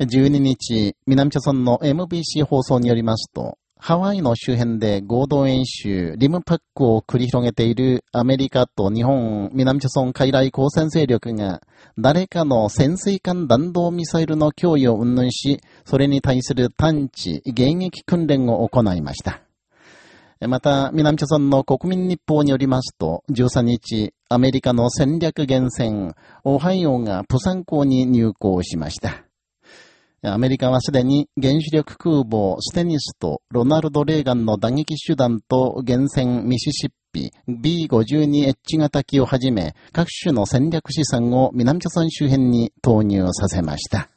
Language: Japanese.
12日、南朝村の MBC 放送によりますと、ハワイの周辺で合同演習、リムパックを繰り広げているアメリカと日本、南朝村海来交戦勢力が、誰かの潜水艦弾道ミサイルの脅威を云々し、それに対する探知、迎撃訓練を行いました。また、南朝村の国民日報によりますと、13日、アメリカの戦略原戦、オハイオがプサン港に入港しました。アメリカはすでに原子力空母ステニスとロナルド・レーガンの打撃手段と原戦ミシシッピ B52H 型機をはじめ各種の戦略資産を南朝鮮周辺に投入させました。